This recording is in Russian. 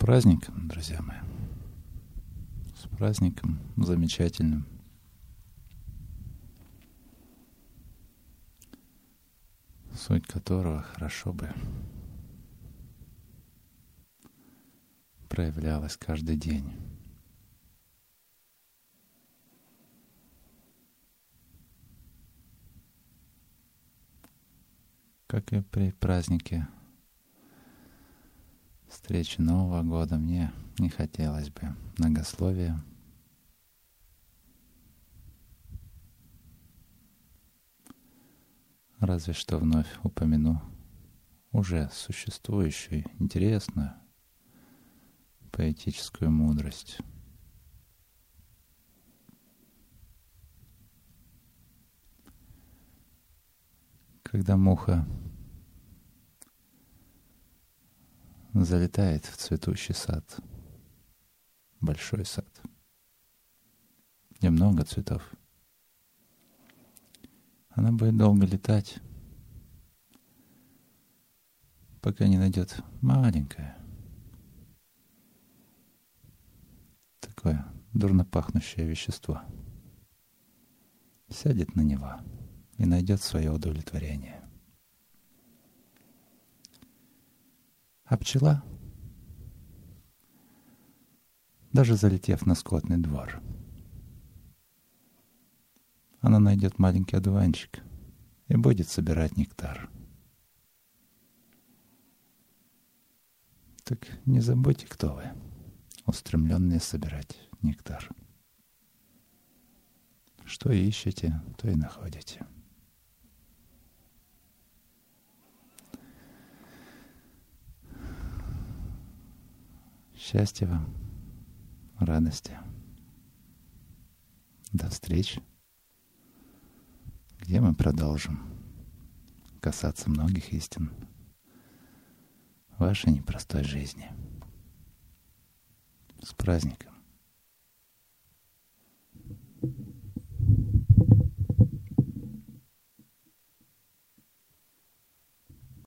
праздником, друзья мои. С праздником замечательным. Суть которого хорошо бы проявлялась каждый день. Как и при празднике встречи Нового года мне не хотелось бы многословия. Разве что вновь упомяну уже существующую интересную поэтическую мудрость. Когда муха залетает в цветущий сад, большой сад, где много цветов. Она будет долго летать, пока не найдет маленькое, такое дурно пахнущее вещество. Сядет на него и найдет свое удовлетворение. А пчела, даже залетев на скотный двор, она найдет маленький одуванчик и будет собирать нектар. Так не забудьте, кто вы, устремленные собирать нектар. Что ищете, то и находите. Счастья вам, радости. До встречи, где мы продолжим касаться многих истин вашей непростой жизни. С праздником!